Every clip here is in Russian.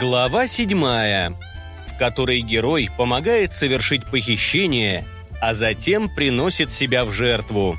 Глава седьмая, в которой герой помогает совершить похищение, а затем приносит себя в жертву.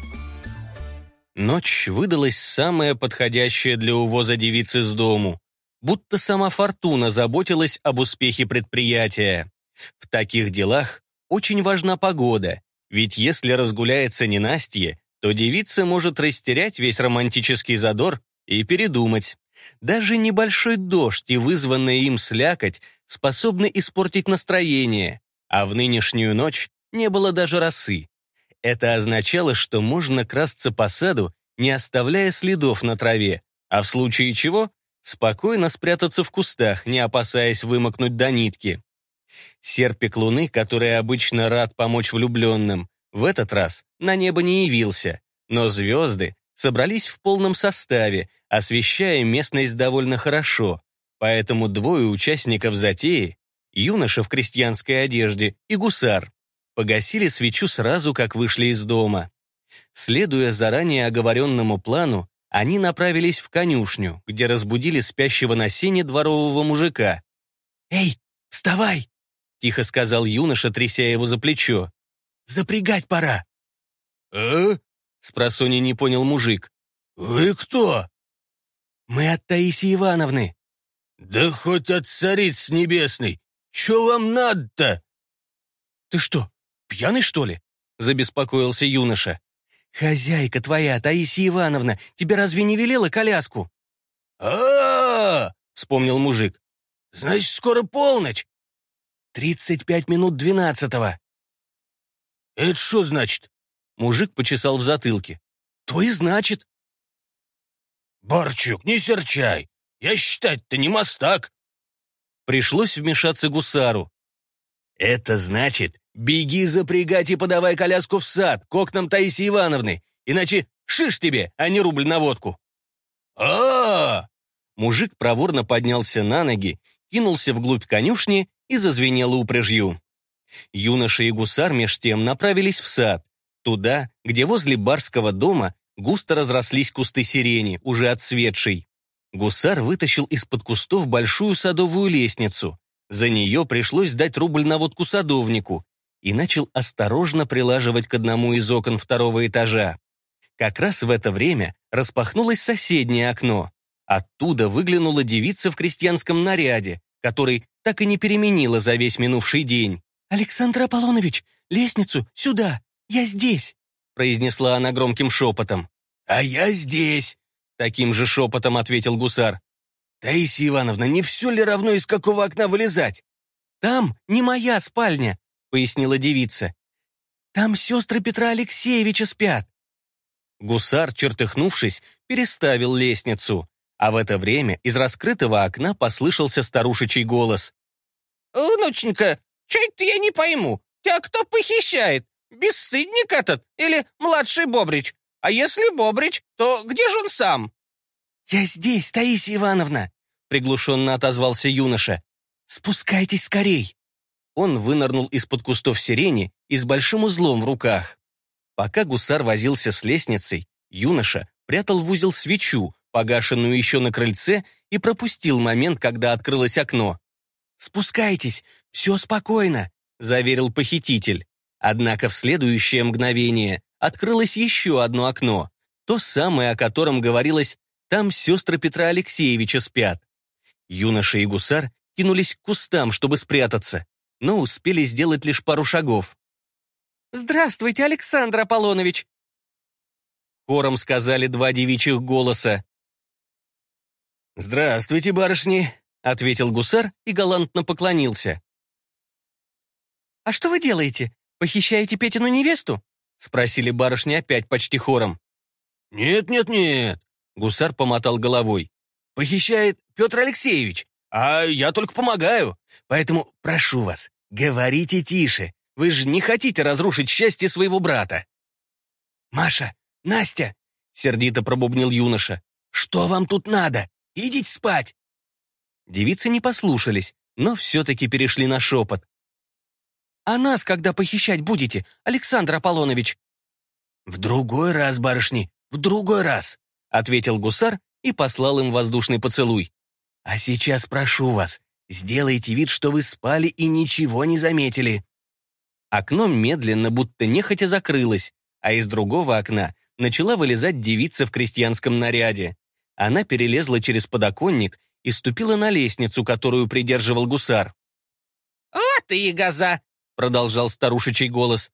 Ночь выдалась самая подходящая для увоза девицы с дому, будто сама фортуна заботилась об успехе предприятия. В таких делах очень важна погода, ведь если разгуляется ненастье, то девица может растерять весь романтический задор и передумать. Даже небольшой дождь и вызванная им слякоть способны испортить настроение, а в нынешнюю ночь не было даже росы. Это означало, что можно красться по саду, не оставляя следов на траве, а в случае чего спокойно спрятаться в кустах, не опасаясь вымокнуть до нитки. Серпик луны, который обычно рад помочь влюбленным, в этот раз на небо не явился, но звезды собрались в полном составе, освещая местность довольно хорошо, поэтому двое участников затеи, юноша в крестьянской одежде и гусар, погасили свечу сразу, как вышли из дома. Следуя заранее оговоренному плану, они направились в конюшню, где разбудили спящего на сене дворового мужика. «Эй, вставай!» — тихо сказал юноша, тряся его за плечо. «Запрягать пора!» «Э?» Спросони не понял мужик. «Вы кто?» «Мы от Таисии Ивановны». «Да хоть от цариц небесной! Че вам надо-то?» «Ты что, пьяный, что ли?» — забеспокоился юноша. «Хозяйка твоя, Таисия Ивановна, тебе разве не велела коляску?» а, вспомнил мужик. «Значит, скоро полночь?» «Тридцать пять минут двенадцатого». «Это что значит?» Мужик почесал в затылке. «То и значит». «Барчук, не серчай. Я считать-то не мастак». Пришлось вмешаться гусару. «Это значит, беги запрягать и подавай коляску в сад, к окнам Таисии Ивановны, иначе шиш тебе, а не рубль на водку». А, -а, -а Мужик проворно поднялся на ноги, кинулся вглубь конюшни и зазвенел упряжью. Юноша и гусар меж тем направились в сад, Туда, где возле барского дома густо разрослись кусты сирени, уже отсветшей. Гусар вытащил из-под кустов большую садовую лестницу. За нее пришлось дать рубль на водку садовнику и начал осторожно прилаживать к одному из окон второго этажа. Как раз в это время распахнулось соседнее окно. Оттуда выглянула девица в крестьянском наряде, который так и не переменила за весь минувший день. «Александр Аполлонович, лестницу сюда!» «Я здесь», — произнесла она громким шепотом. «А я здесь», — таким же шепотом ответил гусар. «Таисия Ивановна, не все ли равно из какого окна вылезать?» «Там не моя спальня», — пояснила девица. «Там сестры Петра Алексеевича спят». Гусар, чертыхнувшись, переставил лестницу, а в это время из раскрытого окна послышался старушечий голос. «Внученька, чай-то я не пойму, тебя кто похищает? Бесстыдник этот или младший Бобрич? А если Бобрич, то где же он сам?» «Я здесь, Таисия Ивановна!» — приглушенно отозвался юноша. «Спускайтесь скорей!» Он вынырнул из-под кустов сирени и с большим узлом в руках. Пока гусар возился с лестницей, юноша прятал в узел свечу, погашенную еще на крыльце, и пропустил момент, когда открылось окно. «Спускайтесь, все спокойно», — заверил похититель. Однако в следующее мгновение открылось еще одно окно, то самое, о котором говорилось «там сестры Петра Алексеевича спят». Юноша и гусар кинулись к кустам, чтобы спрятаться, но успели сделать лишь пару шагов. «Здравствуйте, Александр Аполлонович!» Хором сказали два девичьих голоса. «Здравствуйте, барышни!» — ответил гусар и галантно поклонился. «А что вы делаете? Похищаете Петину невесту?» — спросили барышни опять почти хором. «Нет, нет, нет», — гусар помотал головой. «Похищает Петр Алексеевич, а я только помогаю. Поэтому прошу вас, говорите тише. Вы же не хотите разрушить счастье своего брата». «Маша, Настя!» — сердито пробубнил юноша. «Что вам тут надо? Идите спать!» Девицы не послушались, но все-таки перешли на шепот. А нас когда похищать будете, Александр Аполлонович?» «В другой раз, барышни, в другой раз», — ответил гусар и послал им воздушный поцелуй. «А сейчас прошу вас, Сделайте вид, что вы спали и ничего не заметили». Окно медленно, будто нехотя закрылось, а из другого окна начала вылезать девица в крестьянском наряде. Она перелезла через подоконник и ступила на лестницу, которую придерживал гусар. «Вот и ягоза!» — продолжал старушечий голос.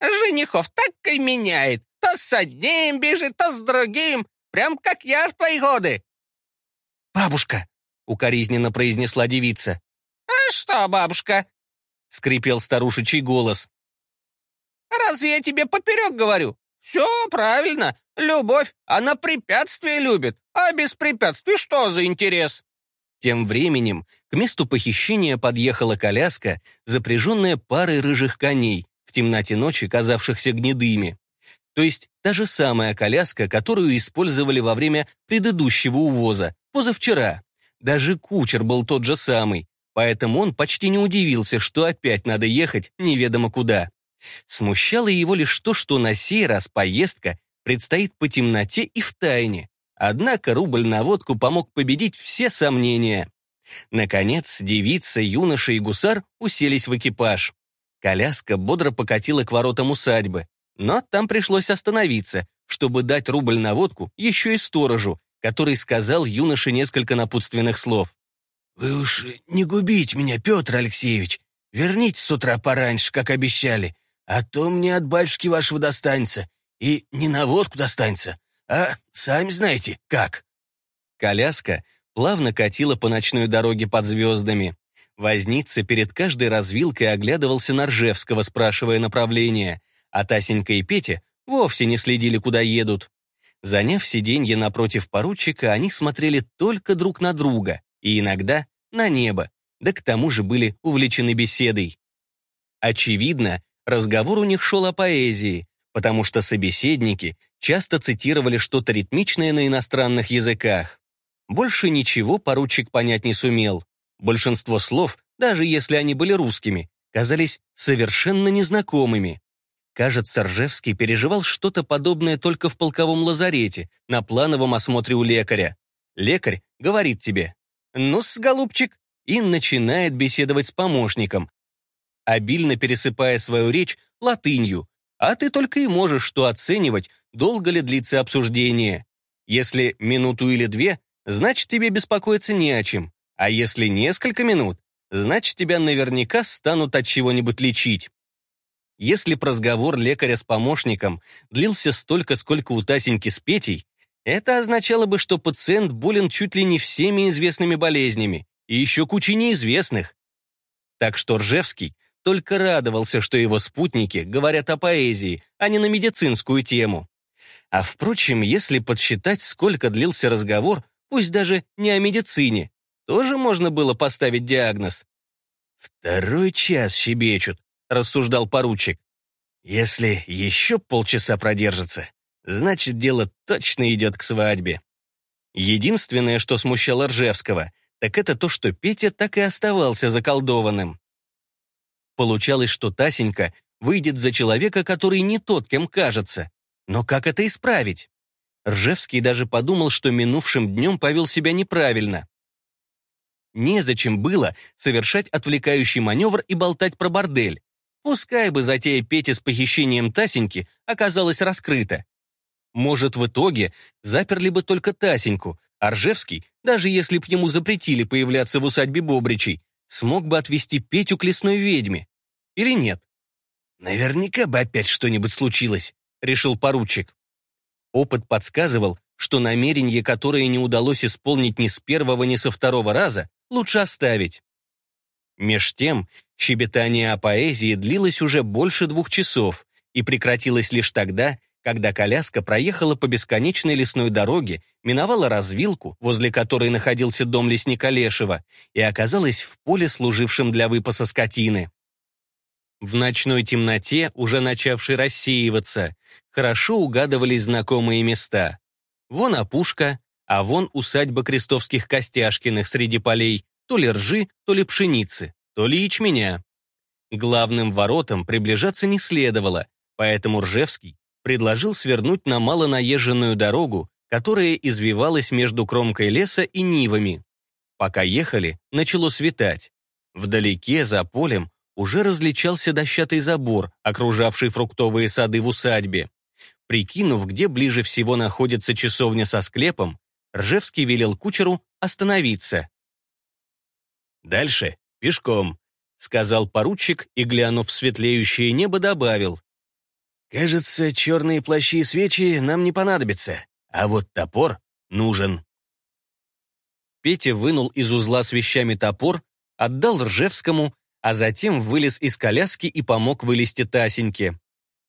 «Женихов так и меняет. То с одним бежит, то с другим. Прям как я в твои годы». «Бабушка!» — укоризненно произнесла девица. «А что, бабушка?» — скрипел старушечий голос. «Разве я тебе поперек говорю? Все правильно. Любовь, она препятствия любит. А без препятствий что за интерес?» Тем временем к месту похищения подъехала коляска, запряженная парой рыжих коней, в темноте ночи казавшихся гнедыми. То есть та же самая коляска, которую использовали во время предыдущего увоза, позавчера. Даже кучер был тот же самый, поэтому он почти не удивился, что опять надо ехать неведомо куда. Смущало его лишь то, что на сей раз поездка предстоит по темноте и в тайне. Однако рубль на водку помог победить все сомнения. Наконец, девица, юноша и гусар уселись в экипаж. Коляска бодро покатила к воротам усадьбы, но там пришлось остановиться, чтобы дать рубль на водку еще и сторожу, который сказал юноше несколько напутственных слов. «Вы уж не губите меня, Петр Алексеевич. Верните с утра пораньше, как обещали, а то мне от батюшки вашего достанется. И не на водку достанется, а сами знаете, как». Коляска плавно катила по ночной дороге под звездами. Возница перед каждой развилкой оглядывался на Ржевского, спрашивая направление, а Тасенька и Петя вовсе не следили, куда едут. Заняв сиденье напротив поручика, они смотрели только друг на друга и иногда на небо, да к тому же были увлечены беседой. Очевидно, разговор у них шел о поэзии, потому что собеседники часто цитировали что-то ритмичное на иностранных языках. Больше ничего поручик понять не сумел. Большинство слов, даже если они были русскими, казались совершенно незнакомыми. Кажется, Ржевский переживал что-то подобное только в полковом лазарете, на плановом осмотре у лекаря. Лекарь говорит тебе «Ну-с, голубчик», и начинает беседовать с помощником, обильно пересыпая свою речь латынью, а ты только и можешь что оценивать, долго ли длится обсуждение. Если минуту или две, значит тебе беспокоиться не о чем, а если несколько минут, значит тебя наверняка станут от чего-нибудь лечить. Если б разговор лекаря с помощником длился столько, сколько у Тасеньки с Петей, это означало бы, что пациент болен чуть ли не всеми известными болезнями и еще кучей неизвестных. Так что Ржевский только радовался, что его спутники говорят о поэзии, а не на медицинскую тему. А впрочем, если подсчитать, сколько длился разговор, пусть даже не о медицине, тоже можно было поставить диагноз. «Второй час щебечут», — рассуждал поручик. «Если еще полчаса продержится, значит, дело точно идет к свадьбе». Единственное, что смущало Ржевского, так это то, что Петя так и оставался заколдованным. Получалось, что Тасенька выйдет за человека, который не тот, кем кажется. Но как это исправить? Ржевский даже подумал, что минувшим днем повел себя неправильно. Незачем было совершать отвлекающий маневр и болтать про бордель. Пускай бы затея Пети с похищением Тасеньки оказалась раскрыта. Может, в итоге заперли бы только Тасеньку, а Ржевский, даже если б ему запретили появляться в усадьбе Бобричей, смог бы отвезти Петю к лесной ведьме. Или нет? Наверняка бы опять что-нибудь случилось, решил поручик. Опыт подсказывал, что намерение, которое не удалось исполнить ни с первого, ни со второго раза, лучше оставить. Меж тем, щебетание о поэзии длилось уже больше двух часов и прекратилось лишь тогда, когда коляска проехала по бесконечной лесной дороге, миновала развилку, возле которой находился дом лесника Лешева, и оказалась в поле, служившем для выпаса скотины. В ночной темноте, уже начавшей рассеиваться, хорошо угадывались знакомые места. Вон опушка, а вон усадьба крестовских Костяшкиных среди полей, то ли ржи, то ли пшеницы, то ли ячменя. Главным воротам приближаться не следовало, поэтому Ржевский предложил свернуть на малонаезженную дорогу, которая извивалась между кромкой леса и нивами. Пока ехали, начало светать. Вдалеке, за полем, уже различался дощатый забор, окружавший фруктовые сады в усадьбе. Прикинув, где ближе всего находится часовня со склепом, Ржевский велел кучеру остановиться. «Дальше пешком», — сказал поручик и, глянув в светлеющее небо, добавил. «Кажется, черные плащи и свечи нам не понадобятся, а вот топор нужен». Петя вынул из узла с вещами топор, отдал Ржевскому, а затем вылез из коляски и помог вылезти Тасеньке.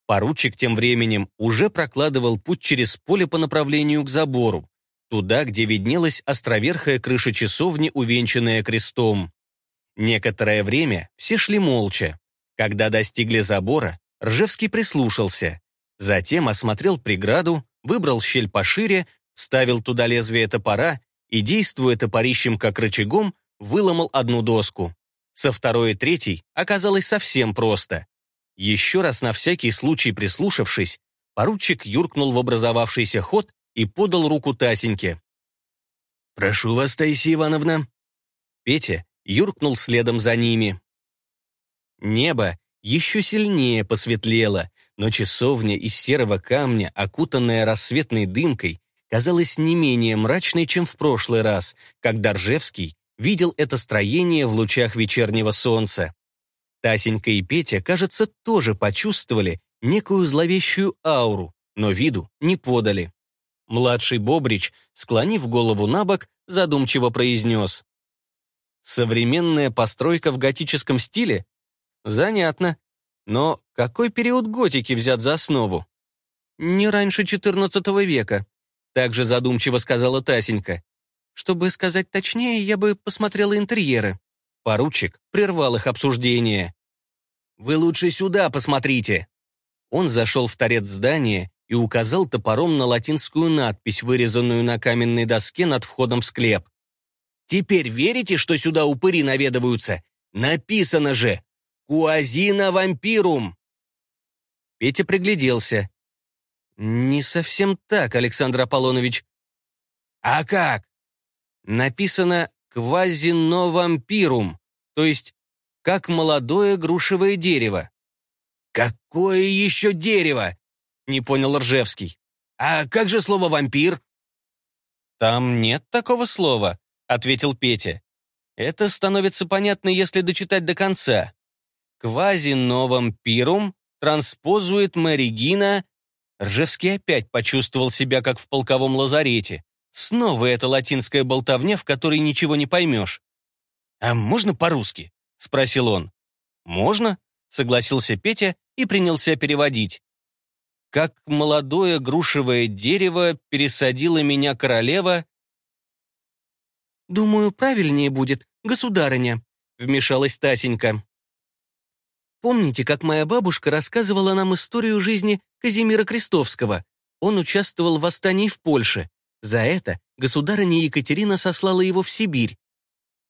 Поручик тем временем уже прокладывал путь через поле по направлению к забору, туда, где виднелась островерхая крыша часовни, увенчанная крестом. Некоторое время все шли молча. Когда достигли забора, Ржевский прислушался. Затем осмотрел преграду, выбрал щель пошире, ставил туда лезвие топора и, действуя топорищем как рычагом, выломал одну доску. Со второй и третьей оказалось совсем просто. Еще раз на всякий случай прислушавшись, поручик юркнул в образовавшийся ход и подал руку Тасеньке. «Прошу вас, Таисия Ивановна». Петя юркнул следом за ними. Небо еще сильнее посветлело, но часовня из серого камня, окутанная рассветной дымкой, казалась не менее мрачной, чем в прошлый раз, когда Ржевский видел это строение в лучах вечернего солнца. Тасенька и Петя, кажется, тоже почувствовали некую зловещую ауру, но виду не подали. Младший Бобрич, склонив голову на бок, задумчиво произнес. «Современная постройка в готическом стиле? Занятно. Но какой период готики взят за основу? Не раньше XIV века, также задумчиво сказала Тасенька. Чтобы сказать точнее, я бы посмотрела интерьеры. Поручик прервал их обсуждение. «Вы лучше сюда посмотрите!» Он зашел в торец здания и указал топором на латинскую надпись, вырезанную на каменной доске над входом в склеп. «Теперь верите, что сюда упыри наведываются? Написано же! Куазина вампирум!» Петя пригляделся. «Не совсем так, Александр Аполлонович». «А как?» Написано «квазиновампирум», то есть «как молодое грушевое дерево». «Какое еще дерево?» — не понял Ржевский. «А как же слово «вампир»?» «Там нет такого слова», — ответил Петя. «Это становится понятно, если дочитать до конца. Квазиновампирум транспозует Маригина...» Ржевский опять почувствовал себя, как в полковом лазарете. Снова эта латинская болтовня, в которой ничего не поймешь. «А можно по-русски?» — спросил он. «Можно», — согласился Петя и принялся переводить. «Как молодое грушевое дерево пересадила меня королева...» «Думаю, правильнее будет, государыня», — вмешалась Тасенька. «Помните, как моя бабушка рассказывала нам историю жизни Казимира Крестовского? Он участвовал в восстании в Польше. За это государыня Екатерина сослала его в Сибирь.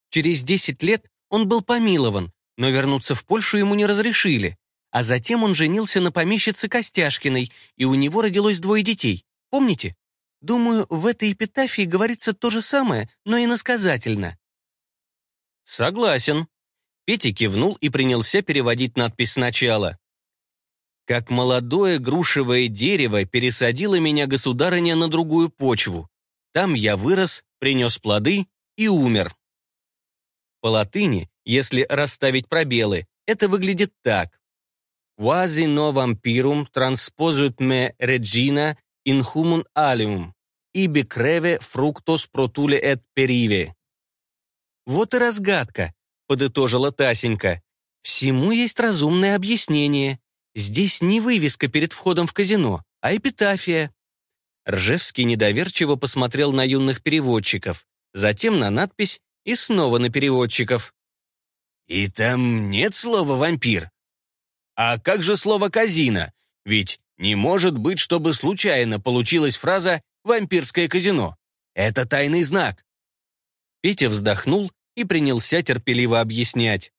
Через 10 лет он был помилован, но вернуться в Польшу ему не разрешили. А затем он женился на помещице Костяшкиной, и у него родилось двое детей. Помните? Думаю, в этой эпитафии говорится то же самое, но иносказательно. Согласен. Петя кивнул и принялся переводить надпись сначала. Как молодое грушевое дерево пересадила меня государыня на другую почву. Там я вырос, принес плоды и умер. По латыни, если расставить пробелы, это выглядит так. Quasi no vampirum transposut me regina in humun alium, ibi creve fructos protule et perive. Вот и разгадка, подытожила Тасенька. Всему есть разумное объяснение. Здесь не вывеска перед входом в казино, а эпитафия. Ржевский недоверчиво посмотрел на юных переводчиков, затем на надпись и снова на переводчиков. «И там нет слова «вампир»?» «А как же слово «казино»? Ведь не может быть, чтобы случайно получилась фраза «вампирское казино». Это тайный знак». Петя вздохнул и принялся терпеливо объяснять.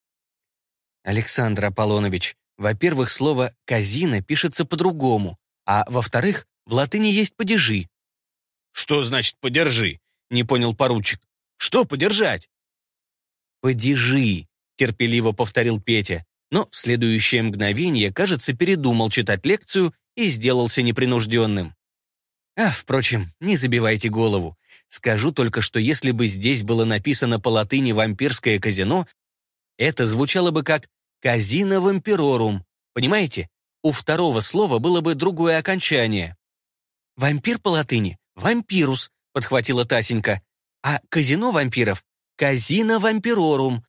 «Александр Аполлонович, во-первых, слово «казино» пишется по-другому, а во-вторых, в латыни есть падежи. «Что значит «подержи»?» — не понял поручик. «Что подержать?» «Падежи», — терпеливо повторил Петя, но в следующее мгновение, кажется, передумал читать лекцию и сделался непринужденным. А, впрочем, не забивайте голову. Скажу только, что если бы здесь было написано по латыни «вампирское казино», это звучало бы как «казино вампирорум». Понимаете? У второго слова было бы другое окончание. «Вампир по латыни — вампирус», — подхватила Тасенька. «А казино вампиров — казино вампирорум».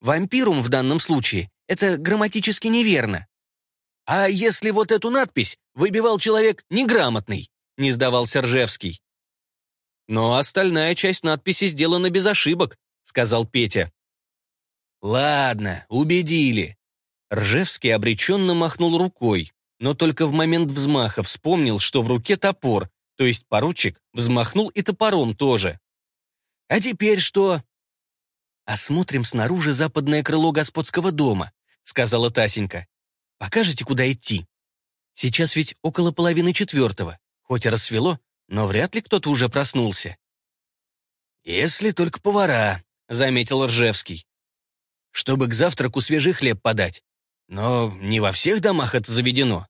«Вампирум» в данном случае — это грамматически неверно. «А если вот эту надпись выбивал человек неграмотный?» — не сдавался Ржевский. «Но остальная часть надписи сделана без ошибок», — сказал Петя. «Ладно, убедили». Ржевский обреченно махнул рукой, но только в момент взмаха вспомнил, что в руке топор, то есть поручик взмахнул и топором тоже. «А теперь что?» «Осмотрим снаружи западное крыло господского дома», — сказала Тасенька. «Покажете, куда идти? Сейчас ведь около половины четвертого. Хоть и рассвело, но вряд ли кто-то уже проснулся. «Если только повара», — заметил Ржевский. «Чтобы к завтраку свежий хлеб подать. Но не во всех домах это заведено».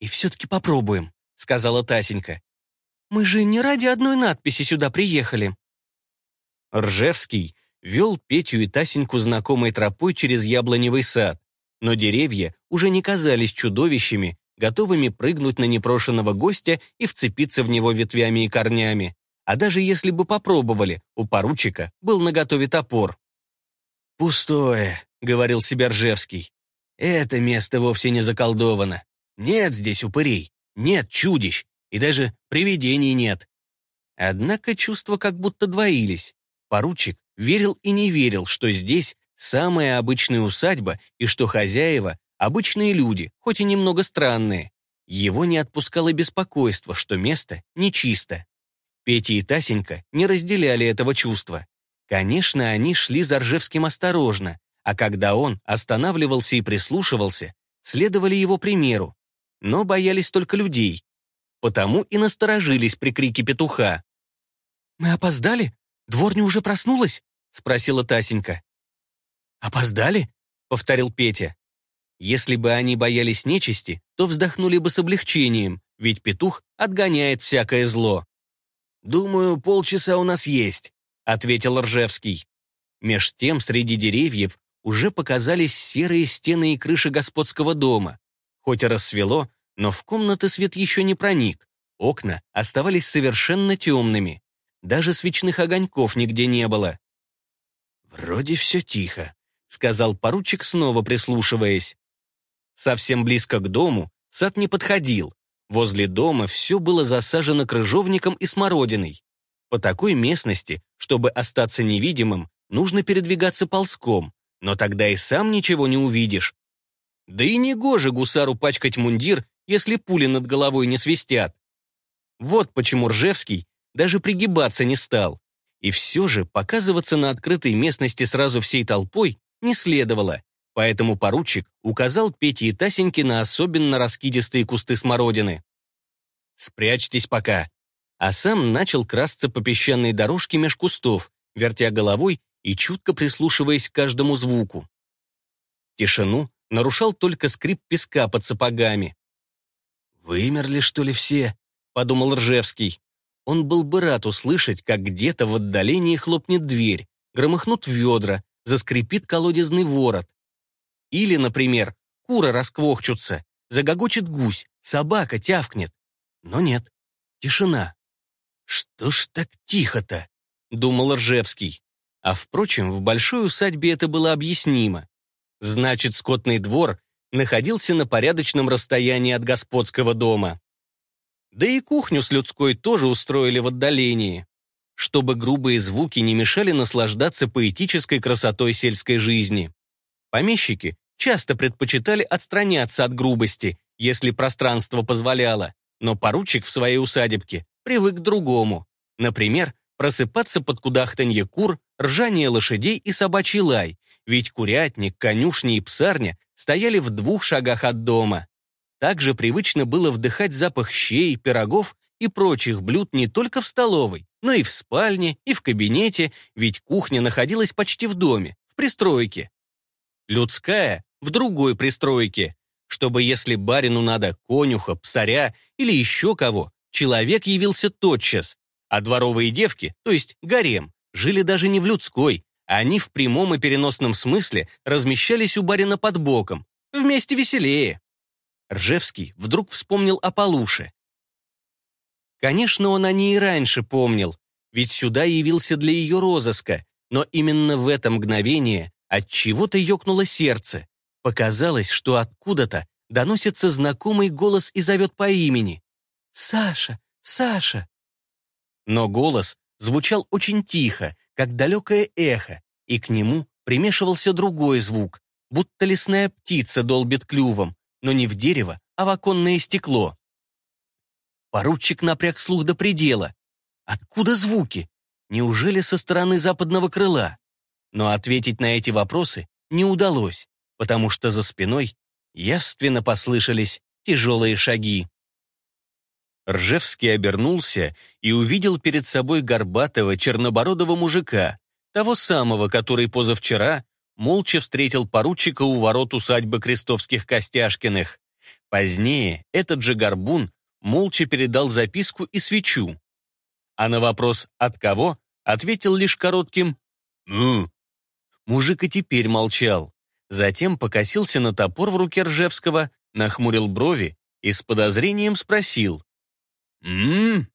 «И все-таки попробуем», — сказала Тасенька. «Мы же не ради одной надписи сюда приехали». Ржевский вел Петю и Тасеньку знакомой тропой через яблоневый сад, но деревья уже не казались чудовищами, готовыми прыгнуть на непрошенного гостя и вцепиться в него ветвями и корнями. А даже если бы попробовали, у поручика был наготове топор. «Пустое», — говорил себе Ржевский. «Это место вовсе не заколдовано. Нет здесь упырей, нет чудищ, и даже привидений нет». Однако чувства как будто двоились. Поручик верил и не верил, что здесь самая обычная усадьба и что хозяева Обычные люди, хоть и немного странные. Его не отпускало беспокойство, что место нечисто. Петя и Тасенька не разделяли этого чувства. Конечно, они шли за Ржевским осторожно, а когда он останавливался и прислушивался, следовали его примеру. Но боялись только людей. Потому и насторожились при крике петуха. «Мы опоздали? Дворня уже проснулась?» — спросила Тасенька. «Опоздали?» — повторил Петя. Если бы они боялись нечисти, то вздохнули бы с облегчением, ведь петух отгоняет всякое зло. «Думаю, полчаса у нас есть», — ответил Ржевский. Меж тем среди деревьев уже показались серые стены и крыши господского дома. Хоть и рассвело, но в комнаты свет еще не проник. Окна оставались совершенно темными. Даже свечных огоньков нигде не было. «Вроде все тихо», — сказал поручик, снова прислушиваясь. Совсем близко к дому сад не подходил. Возле дома все было засажено крыжовником и смородиной. По такой местности, чтобы остаться невидимым, нужно передвигаться ползком, но тогда и сам ничего не увидишь. Да и не гоже гусару пачкать мундир, если пули над головой не свистят. Вот почему Ржевский даже пригибаться не стал. И все же показываться на открытой местности сразу всей толпой не следовало. Поэтому поручик указал Пете и Тасеньке на особенно раскидистые кусты смородины. «Спрячьтесь пока». А сам начал красться по песчаной дорожке меж кустов, вертя головой и чутко прислушиваясь к каждому звуку. Тишину нарушал только скрип песка под сапогами. «Вымерли, что ли, все?» — подумал Ржевский. Он был бы рад услышать, как где-то в отдалении хлопнет дверь, громыхнут ведра, заскрипит колодезный ворот. Или, например, куры расквохчутся, загогочет гусь, собака тявкнет. Но нет, тишина. «Что ж так тихо-то?» — думал Ржевский. А, впрочем, в большой усадьбе это было объяснимо. Значит, скотный двор находился на порядочном расстоянии от господского дома. Да и кухню с людской тоже устроили в отдалении, чтобы грубые звуки не мешали наслаждаться поэтической красотой сельской жизни. Помещики часто предпочитали отстраняться от грубости, если пространство позволяло, но поручик в своей усадебке привык к другому. Например, просыпаться под кудахтанье кур, ржание лошадей и собачий лай, ведь курятник, конюшни и псарня стояли в двух шагах от дома. Также привычно было вдыхать запах щей, пирогов и прочих блюд не только в столовой, но и в спальне, и в кабинете, ведь кухня находилась почти в доме, в пристройке. Людская — в другой пристройке, чтобы если барину надо конюха, псаря или еще кого, человек явился тотчас, а дворовые девки, то есть гарем, жили даже не в людской, а они в прямом и переносном смысле размещались у барина под боком. Вместе веселее. Ржевский вдруг вспомнил о Полуше. Конечно, он о ней и раньше помнил, ведь сюда явился для ее розыска, но именно в это мгновение от чего-то ёкнуло сердце. Показалось, что откуда-то доносится знакомый голос и зовет по имени. «Саша! Саша!» Но голос звучал очень тихо, как далекое эхо, и к нему примешивался другой звук, будто лесная птица долбит клювом, но не в дерево, а в оконное стекло. Поручик напряг слух до предела. Откуда звуки? Неужели со стороны западного крыла? Но ответить на эти вопросы не удалось, потому что за спиной явственно послышались тяжелые шаги. Ржевский обернулся и увидел перед собой горбатого чернобородого мужика, того самого, который позавчера молча встретил поручика у ворот усадьбы Крестовских Костяшкиных. Позднее этот же горбун молча передал записку и свечу. А на вопрос «от кого?» ответил лишь коротким «ну». Мужик и теперь молчал. Затем покосился на топор в руке Ржевского, нахмурил брови и с подозрением спросил «М?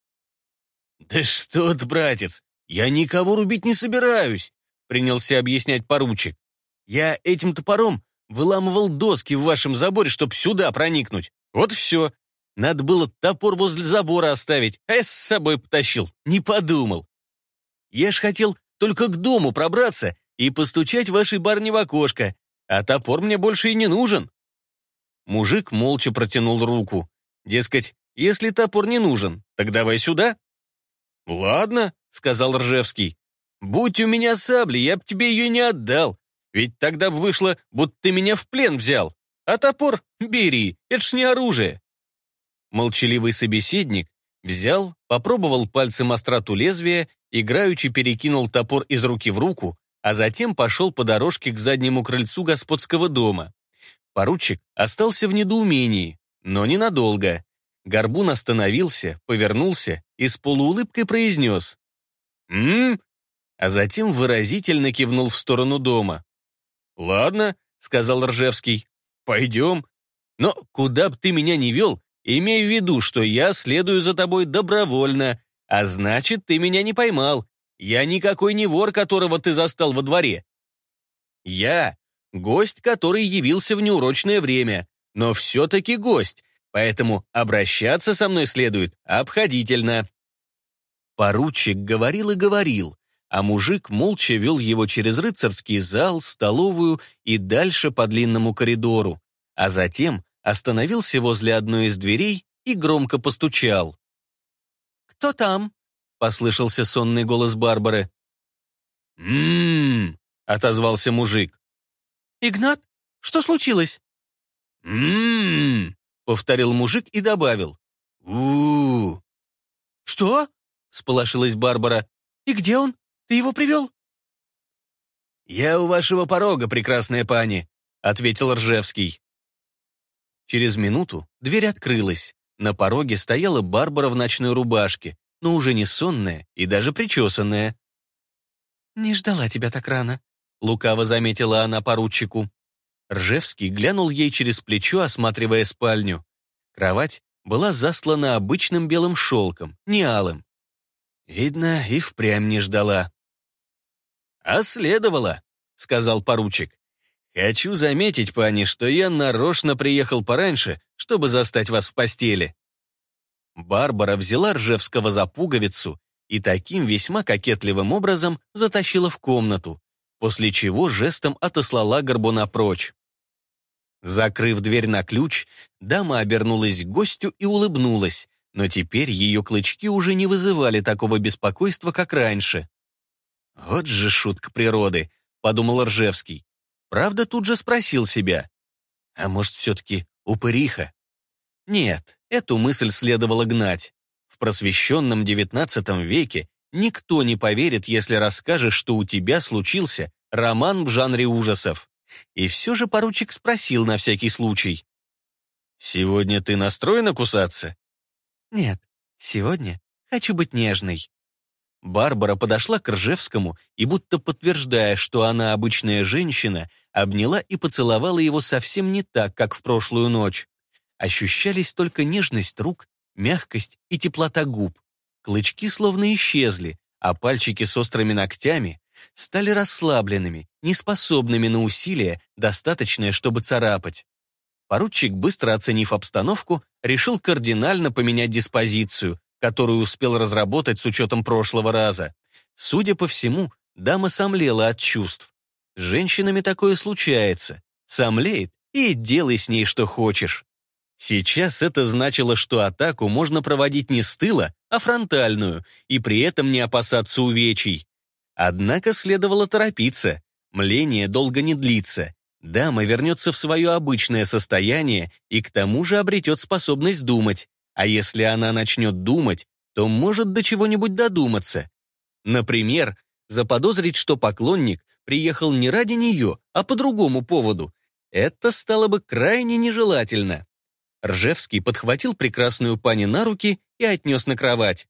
Да что ты, братец, я никого рубить не собираюсь», принялся объяснять поручик. «Я этим топором выламывал доски в вашем заборе, чтобы сюда проникнуть. Вот все. Надо было топор возле забора оставить, а я с собой потащил, не подумал. Я ж хотел только к дому пробраться и постучать вашей барне в окошко, а топор мне больше и не нужен». Мужик молча протянул руку. Дескать, если топор не нужен, так давай сюда». «Ладно», — сказал Ржевский. «Будь у меня сабли, я б тебе ее не отдал. Ведь тогда бы вышло, будто ты меня в плен взял. А топор бери, это ж не оружие». Молчаливый собеседник взял, попробовал пальцем остроту лезвия, играючи перекинул топор из руки в руку, а затем пошел по дорожке к заднему крыльцу господского дома. Поручик остался в недоумении, но ненадолго. Горбун остановился, повернулся и с полуулыбкой произнес «М?», а затем выразительно кивнул в сторону дома. «Ладно», — сказал Ржевский, — «пойдем. Но куда б ты меня не вел, имей в виду, что я следую за тобой добровольно, а значит, ты меня не поймал. Я никакой не вор, которого ты застал во дворе. Я — гость, который явился в неурочное время, но все-таки гость, поэтому обращаться со мной следует обходительно». Поручик говорил и говорил, а мужик молча вел его через рыцарский зал, столовую и дальше по длинному коридору, а затем остановился возле одной из дверей и громко постучал. «Кто там?» — послышался сонный голос Барбары. «М-м-м», отозвался мужик. «Игнат, что случилось?» «М-м-м», — повторил мужик и добавил. у, «Что?» — сполошилась Барбара. «И где он? Ты его привел?» «Я у вашего порога, прекрасная пани», — ответил Ржевский. Через минуту дверь открылась. На пороге стояла Барбара в ночной рубашке, но уже не сонная и даже причесанная. «Не ждала тебя так рано», — лукаво заметила она поручику. Ржевский глянул ей через плечо, осматривая спальню. Кровать была заслана обычным белым шелком, не алым. Видно, и впрямь не ждала. «А следовало», — сказал поручик. «Хочу заметить, пани, что я нарочно приехал пораньше, чтобы застать вас в постели». Барбара взяла Ржевского за пуговицу и таким весьма кокетливым образом затащила в комнату, после чего жестом отослала Горбуна прочь. Закрыв дверь на ключ, дама обернулась к гостю и улыбнулась, но теперь ее клычки уже не вызывали такого беспокойства, как раньше. «Вот же шутка природы», — подумал Ржевский. Правда, тут же спросил себя. «А может, все-таки упыриха?» Нет, эту мысль следовало гнать. В просвещенном XIX веке никто не поверит, если расскажешь, что у тебя случился роман в жанре ужасов. И все же поручик спросил на всякий случай. «Сегодня ты настроена кусаться?» «Нет, сегодня хочу быть нежной». Барбара подошла к Ржевскому и, будто подтверждая, что она обычная женщина, обняла и поцеловала его совсем не так, как в прошлую ночь. Ощущались только нежность рук, мягкость и теплота губ. Клычки словно исчезли, а пальчики с острыми ногтями стали расслабленными, неспособными на усилия, достаточное, чтобы царапать. Поручик, быстро оценив обстановку, решил кардинально поменять диспозицию, которую успел разработать с учетом прошлого раза. Судя по всему, дама сомлела от чувств. С женщинами такое случается. Сомлеет, и делай с ней что хочешь. Сейчас это значило, что атаку можно проводить не с тыла, а фронтальную, и при этом не опасаться увечий. Однако следовало торопиться. Мление долго не длится. Дама вернется в свое обычное состояние и к тому же обретет способность думать. А если она начнет думать, то может до чего-нибудь додуматься. Например, заподозрить, что поклонник приехал не ради нее, а по другому поводу. Это стало бы крайне нежелательно. Ржевский подхватил прекрасную пани на руки и отнес на кровать.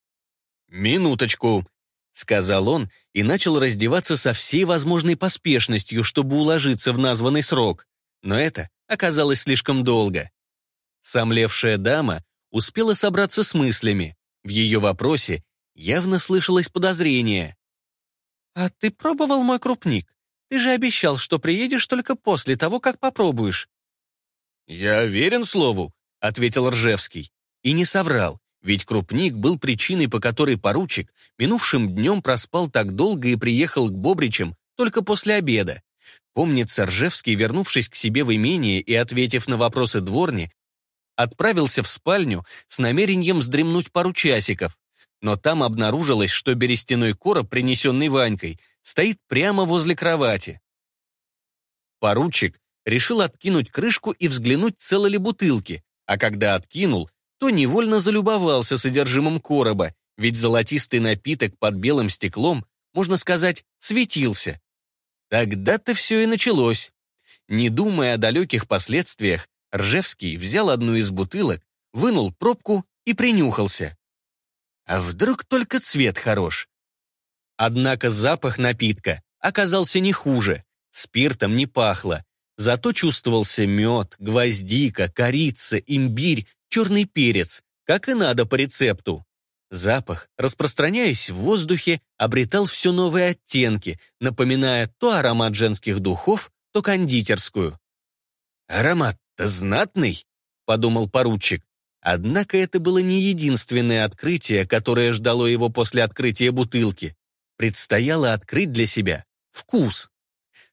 «Минуточку», — сказал он и начал раздеваться со всей возможной поспешностью, чтобы уложиться в названный срок. Но это оказалось слишком долго. Сомлевшая дама успела собраться с мыслями. В ее вопросе явно слышалось подозрение. «А ты пробовал мой крупник? Ты же обещал, что приедешь только после того, как попробуешь». «Я верен слову», — ответил Ржевский. И не соврал, ведь крупник был причиной, по которой поручик минувшим днем проспал так долго и приехал к Бобричам только после обеда. Помнится, Ржевский, вернувшись к себе в имение и ответив на вопросы дворни, отправился в спальню с намерением вздремнуть пару часиков. Но там обнаружилось, что берестяной короб, принесенный Ванькой, стоит прямо возле кровати. Поручик решил откинуть крышку и взглянуть, целы ли бутылки, а когда откинул, то невольно залюбовался содержимым короба, ведь золотистый напиток под белым стеклом, можно сказать, светился. Тогда-то все и началось. Не думая о далеких последствиях, Ржевский взял одну из бутылок, вынул пробку и принюхался. А вдруг только цвет хорош? Однако запах напитка оказался не хуже, спиртом не пахло, Зато чувствовался мед, гвоздика, корица, имбирь, черный перец, как и надо по рецепту. Запах, распространяясь в воздухе, обретал все новые оттенки, напоминая то аромат женских духов, то кондитерскую. «Аромат-то знатный», — подумал поручик. Однако это было не единственное открытие, которое ждало его после открытия бутылки. Предстояло открыть для себя вкус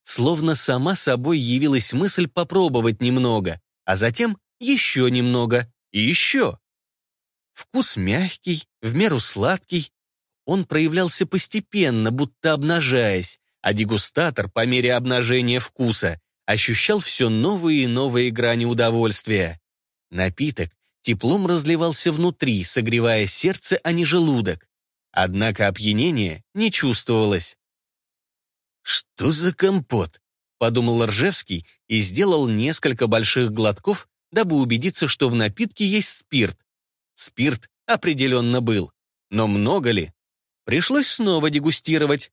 словно сама собой явилась мысль попробовать немного, а затем еще немного и еще. Вкус мягкий, в меру сладкий. Он проявлялся постепенно, будто обнажаясь, а дегустатор, по мере обнажения вкуса, ощущал все новые и новые грани удовольствия. Напиток теплом разливался внутри, согревая сердце, а не желудок. Однако опьянение не чувствовалось. «Что за компот?» — подумал Ржевский и сделал несколько больших глотков, дабы убедиться, что в напитке есть спирт. Спирт определенно был. Но много ли? Пришлось снова дегустировать.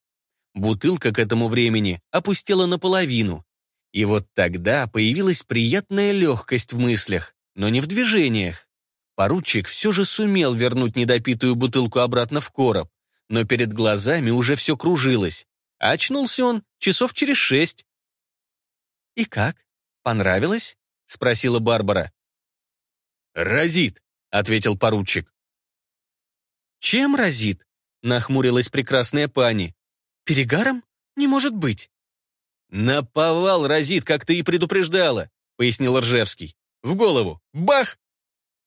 Бутылка к этому времени опустела наполовину. И вот тогда появилась приятная легкость в мыслях, но не в движениях. Поручик все же сумел вернуть недопитую бутылку обратно в короб, но перед глазами уже все кружилось. А очнулся он часов через шесть. «И как? Понравилось?» — спросила Барбара. «Разит», — ответил поручик. «Чем разит?» — нахмурилась прекрасная пани. «Перегаром? Не может быть». «Наповал разит, как ты и предупреждала», — пояснил Ржевский. «В голову. Бах!»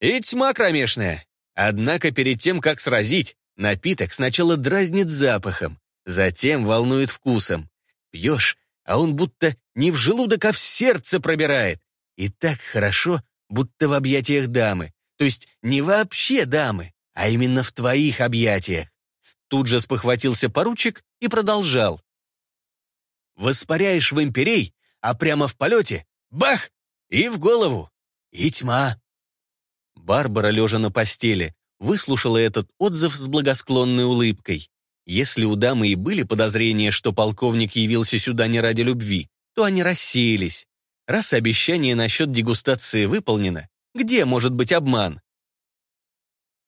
И тьма кромешная. Однако перед тем, как сразить, напиток сначала дразнит запахом, Затем волнует вкусом. Пьешь, а он будто не в желудок, а в сердце пробирает. И так хорошо, будто в объятиях дамы. То есть не вообще дамы, а именно в твоих объятиях. Тут же спохватился поручик и продолжал. Воспаряешь в имперей, а прямо в полете — бах! И в голову. И тьма. Барбара, лежа на постели, выслушала этот отзыв с благосклонной улыбкой. Если у дамы и были подозрения, что полковник явился сюда не ради любви, то они рассеялись. Раз обещание насчет дегустации выполнено, где может быть обман?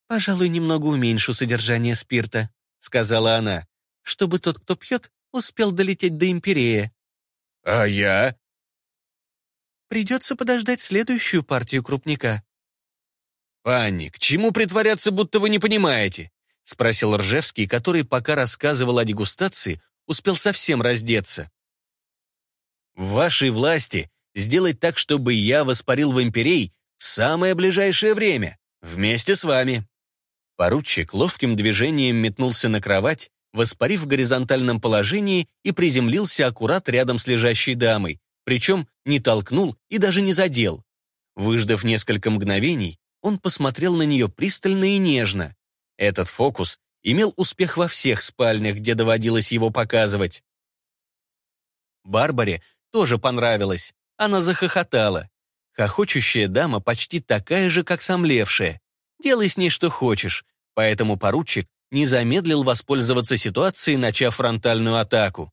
«Пожалуй, немного уменьшу содержание спирта», — сказала она, «чтобы тот, кто пьет, успел долететь до Империя». «А я?» «Придется подождать следующую партию крупника». «Панни, к чему притворяться, будто вы не понимаете?» — спросил Ржевский, который, пока рассказывал о дегустации, успел совсем раздеться. «В вашей власти сделать так, чтобы я воспарил в имперей в самое ближайшее время, вместе с вами». Поручик ловким движением метнулся на кровать, воспарив в горизонтальном положении и приземлился аккурат рядом с лежащей дамой, причем не толкнул и даже не задел. Выждав несколько мгновений, он посмотрел на нее пристально и нежно. Этот фокус имел успех во всех спальнях, где доводилось его показывать. Барбаре тоже понравилось. Она захохотала. Хохочущая дама почти такая же, как сомлевшая. Делай с ней что хочешь. Поэтому поручик не замедлил воспользоваться ситуацией, начав фронтальную атаку.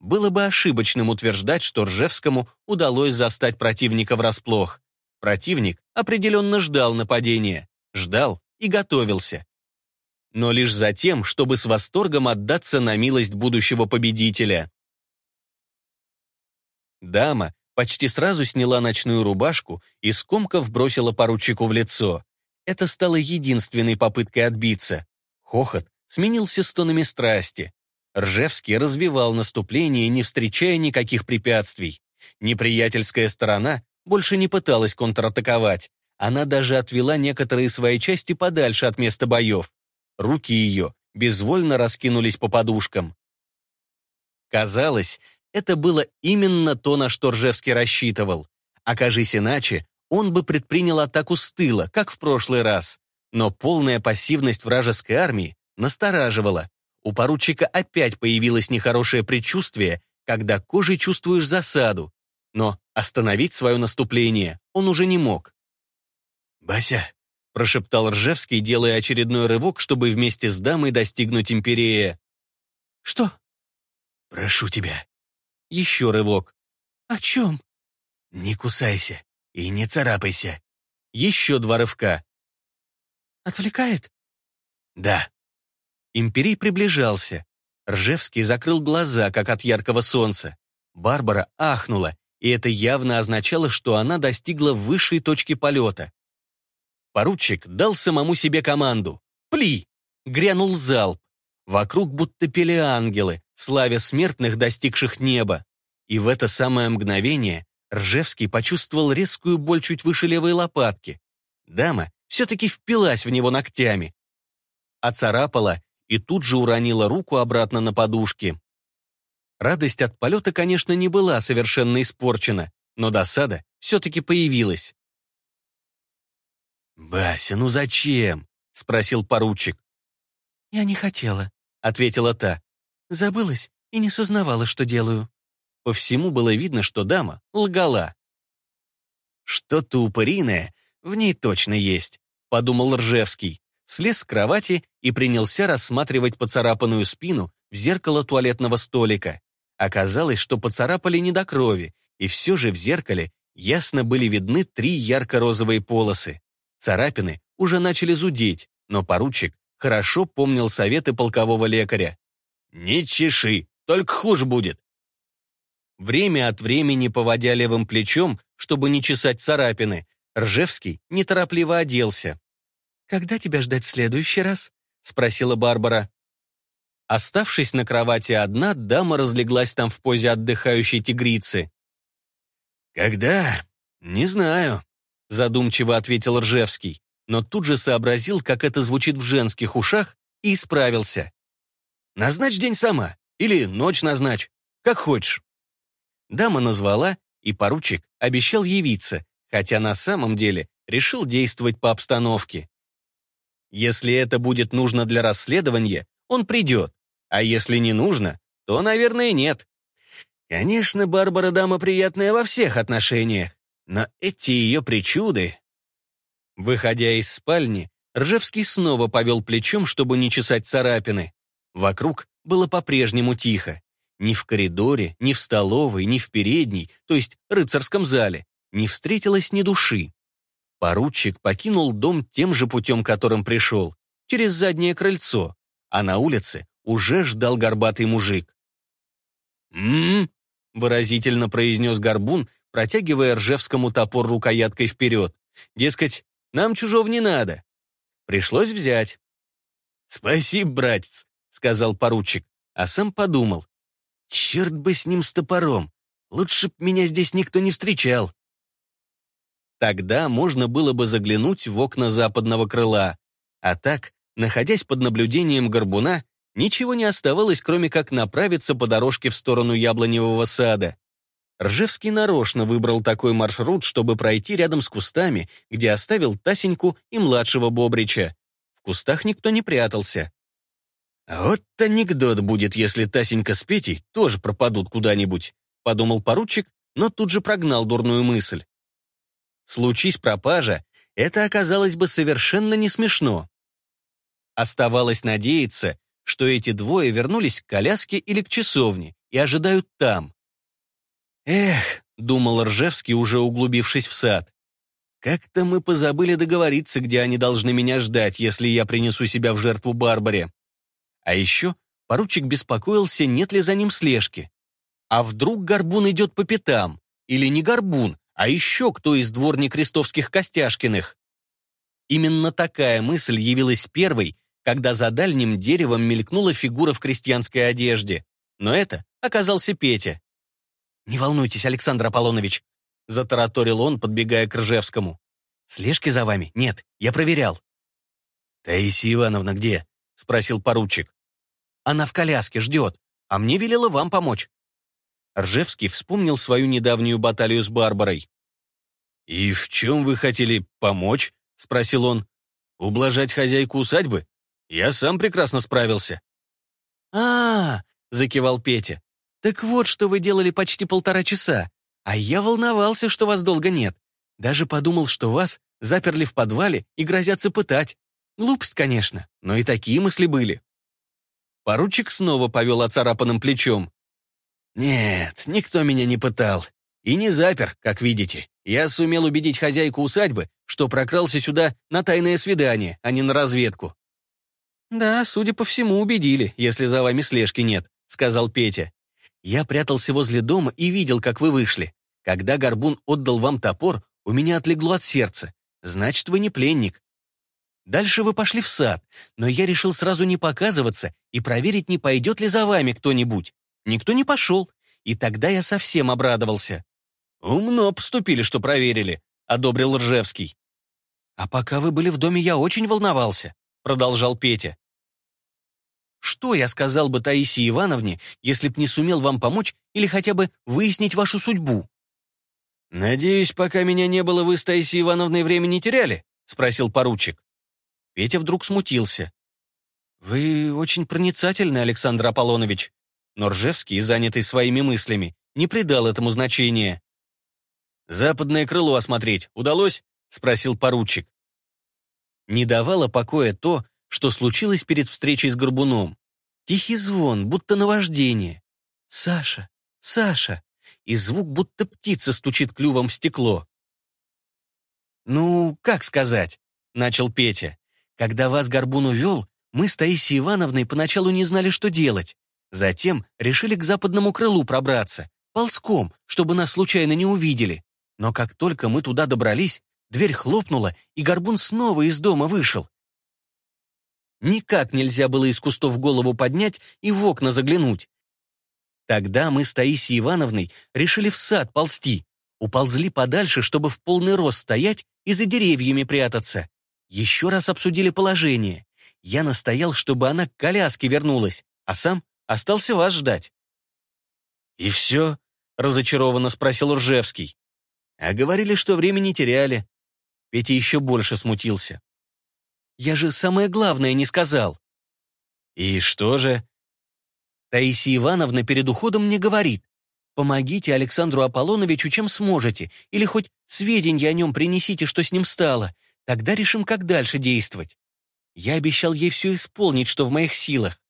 Было бы ошибочным утверждать, что Ржевскому удалось застать противника врасплох. Противник определенно ждал нападения, ждал и готовился но лишь за тем, чтобы с восторгом отдаться на милость будущего победителя. Дама почти сразу сняла ночную рубашку и скомков бросила поручику в лицо. Это стало единственной попыткой отбиться. Хохот сменился стонами страсти. Ржевский развивал наступление, не встречая никаких препятствий. Неприятельская сторона больше не пыталась контратаковать. Она даже отвела некоторые свои части подальше от места боев. Руки ее безвольно раскинулись по подушкам. Казалось, это было именно то, на что Ржевский рассчитывал. Окажись иначе, он бы предпринял атаку с тыла, как в прошлый раз. Но полная пассивность вражеской армии настораживала. У поручика опять появилось нехорошее предчувствие, когда кожей чувствуешь засаду. Но остановить свое наступление он уже не мог. «Бася, прошептал Ржевский, делая очередной рывок, чтобы вместе с дамой достигнуть империи. «Что?» «Прошу тебя». Еще рывок. «О чем?» «Не кусайся и не царапайся». Еще два рывка. «Отвлекает?» «Да». Империй приближался. Ржевский закрыл глаза, как от яркого солнца. Барбара ахнула, и это явно означало, что она достигла высшей точки полета. Поручик дал самому себе команду. «Пли!» — грянул залп. Вокруг будто пели ангелы, славя смертных, достигших неба. И в это самое мгновение Ржевский почувствовал резкую боль чуть выше левой лопатки. Дама все-таки впилась в него ногтями. Оцарапала и тут же уронила руку обратно на подушки. Радость от полета, конечно, не была совершенно испорчена, но досада все-таки появилась. «Бася, ну зачем?» — спросил поручик. «Я не хотела», — ответила та. «Забылась и не сознавала, что делаю». По всему было видно, что дама лгала. «Что-то упыриное в ней точно есть», — подумал Ржевский. Слез с кровати и принялся рассматривать поцарапанную спину в зеркало туалетного столика. Оказалось, что поцарапали не до крови, и все же в зеркале ясно были видны три ярко-розовые полосы. Царапины уже начали зудеть, но поручик хорошо помнил советы полкового лекаря. «Не чеши, только хуже будет». Время от времени, поводя левым плечом, чтобы не чесать царапины, Ржевский неторопливо оделся. «Когда тебя ждать в следующий раз?» — спросила Барбара. Оставшись на кровати одна, дама разлеглась там в позе отдыхающей тигрицы. «Когда? Не знаю», задумчиво ответил Ржевский, но тут же сообразил, как это звучит в женских ушах, и исправился. «Назначь день сама, или ночь назначь, как хочешь». Дама назвала, и поручик обещал явиться, хотя на самом деле решил действовать по обстановке. Если это будет нужно для расследования, он придет. А если не нужно, то, наверное, нет. Конечно, Барбара дама приятная во всех отношениях, но эти ее причуды... Выходя из спальни, Ржевский снова повел плечом, чтобы не чесать царапины. Вокруг было по-прежнему тихо. Ни в коридоре, ни в столовой, ни в передней, то есть рыцарском зале, не встретилось ни души. Поручик покинул дом тем же путем, которым пришел, через заднее крыльцо, а на улице уже ждал горбатый мужик. «М-м-м», выразительно произнес Горбун, протягивая Ржевскому топор рукояткой вперед. Дескать, нам чужого не надо. Пришлось взять. «Спасибо, братец», — сказал поручик, а сам подумал. «Черт бы с ним с топором! Лучше б меня здесь никто не встречал». Тогда можно было бы заглянуть в окна западного крыла. А так, находясь под наблюдением горбуна, ничего не оставалось, кроме как направиться по дорожке в сторону яблоневого сада. Ржевский нарочно выбрал такой маршрут, чтобы пройти рядом с кустами, где оставил Тасеньку и младшего Бобрича. В кустах никто не прятался. «Вот анекдот будет, если Тасенька с Петей тоже пропадут куда-нибудь», подумал поручик, но тут же прогнал дурную мысль. Случись пропажа, это оказалось бы совершенно не смешно. Оставалось надеяться, что эти двое вернулись к коляске или к часовне и ожидают там. «Эх», — думал Ржевский, уже углубившись в сад, «как-то мы позабыли договориться, где они должны меня ждать, если я принесу себя в жертву Барбаре». А еще поручик беспокоился, нет ли за ним слежки. А вдруг Горбун идет по пятам? Или не Горбун, а еще кто из дворни крестовских Костяшкиных? Именно такая мысль явилась первой, когда за дальним деревом мелькнула фигура в крестьянской одежде. Но это оказался Петя. «Не волнуйтесь, Александр Аполлонович», — затараторил он, подбегая к Ржевскому. «Слежки за вами? Нет, я проверял». «Таисия Ивановна где?» — спросил поручик. «Она в коляске, ждет, а мне велела вам помочь. Ржевский вспомнил свою недавнюю баталию с Барбарой. «И в чем вы хотели помочь?» — спросил он. «Ублажать хозяйку усадьбы? Я сам прекрасно справился». А -а -а, закивал Петя. «Так вот, что вы делали почти полтора часа. А я волновался, что вас долго нет. Даже подумал, что вас заперли в подвале и грозятся пытать. Глупость, конечно, но и такие мысли были». Поручик снова повел оцарапанным плечом. Нет, никто меня не пытал. И не запер, как видите. Я сумел убедить хозяйку усадьбы, что прокрался сюда на тайное свидание, а не на разведку. «Да, судя по всему, убедили, если за вами слежки нет», — сказал Петя. «Я прятался возле дома и видел, как вы вышли. Когда Горбун отдал вам топор, у меня отлегло от сердца. Значит, вы не пленник. Дальше вы пошли в сад, но я решил сразу не показываться и проверить, не пойдет ли за вами кто-нибудь. Никто не пошел, и тогда я совсем обрадовался. «Умно поступили, что проверили», — одобрил Ржевский. «А пока вы были в доме, я очень волновался», — продолжал Петя. «Что я сказал бы Таисии Ивановне, если б не сумел вам помочь или хотя бы выяснить вашу судьбу?» «Надеюсь, пока меня не было, вы с Таисией Ивановной время не теряли?» — спросил поручик. Петя вдруг смутился. «Вы очень проницательны, Александр Аполлонович», но Ржевский, занятый своими мыслями, не придал этому значения. «Западное крыло осмотреть удалось?» — спросил поручик. Не давало покоя то, что случилось перед встречей с Горбуном. Тихий звон, будто наваждение. «Саша! Саша!» И звук, будто птица стучит клювом в стекло. «Ну, как сказать?» — начал Петя. «Когда вас Горбун увел, мы с Таисией Ивановной поначалу не знали, что делать. Затем решили к западному крылу пробраться, ползком, чтобы нас случайно не увидели. Но как только мы туда добрались, дверь хлопнула, и Горбун снова из дома вышел. Никак нельзя было из кустов голову поднять и в окна заглянуть. Тогда мы с Таисией Ивановной решили в сад ползти. Уползли подальше, чтобы в полный рост стоять и за деревьями прятаться. Еще раз обсудили положение. Я настоял, чтобы она к коляске вернулась, а сам Остался вас ждать». «И все?» — разочарованно спросил Ржевский. «А говорили, что времени теряли». Петя еще больше смутился. «Я же самое главное не сказал». И что же? Таисия Ивановна перед уходом мне говорит, помогите Александру Аполлоновичу, чем сможете, или хоть сведения о нем принесите, что с ним стало, тогда решим, как дальше действовать. Я обещал ей все исполнить, что в моих силах.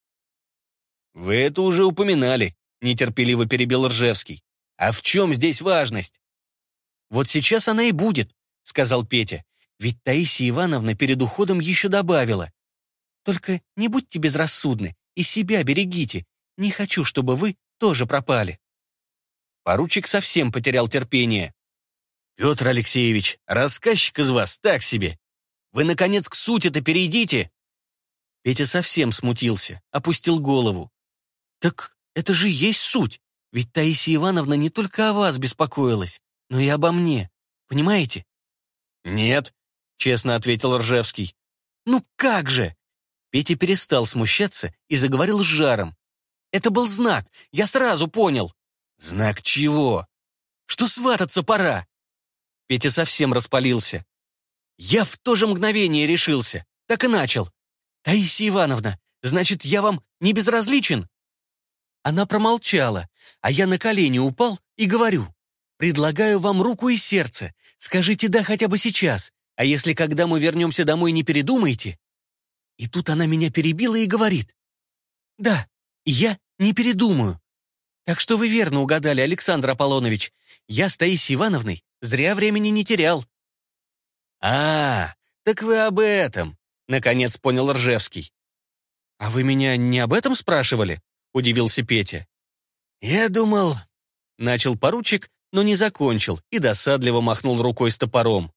Вы это уже упоминали, нетерпеливо перебил Ржевский. А в чем здесь важность? Вот сейчас она и будет, сказал Петя. Ведь Таисия Ивановна перед уходом еще добавила. Только не будьте безрассудны и себя берегите, не хочу, чтобы вы тоже пропали. Поручик совсем потерял терпение. «Петр Алексеевич, рассказчик из вас так себе. Вы, наконец, к сути-то перейдите!» Петя совсем смутился, опустил голову. «Так это же есть суть, ведь Таисия Ивановна не только о вас беспокоилась, но и обо мне, понимаете?» «Нет», — честно ответил Ржевский. «Ну как же?» Петя перестал смущаться и заговорил с жаром. Это был знак, я сразу понял. Знак чего? Что свататься пора. Петя совсем распалился. Я в то же мгновение решился, так и начал. Таисия Ивановна, значит, я вам не безразличен? Она промолчала, а я на колени упал и говорю. Предлагаю вам руку и сердце. Скажите «да» хотя бы сейчас, а если когда мы вернемся домой не передумаете? И тут она меня перебила и говорит. Да, я не передумаю. Так что вы верно угадали, Александр Аполлонович. Я с Таисией Ивановной зря времени не терял. А, так вы об этом, наконец понял Ржевский. А вы меня не об этом спрашивали? Удивился Петя. Я думал... Начал поручик, но не закончил и досадливо махнул рукой с топором.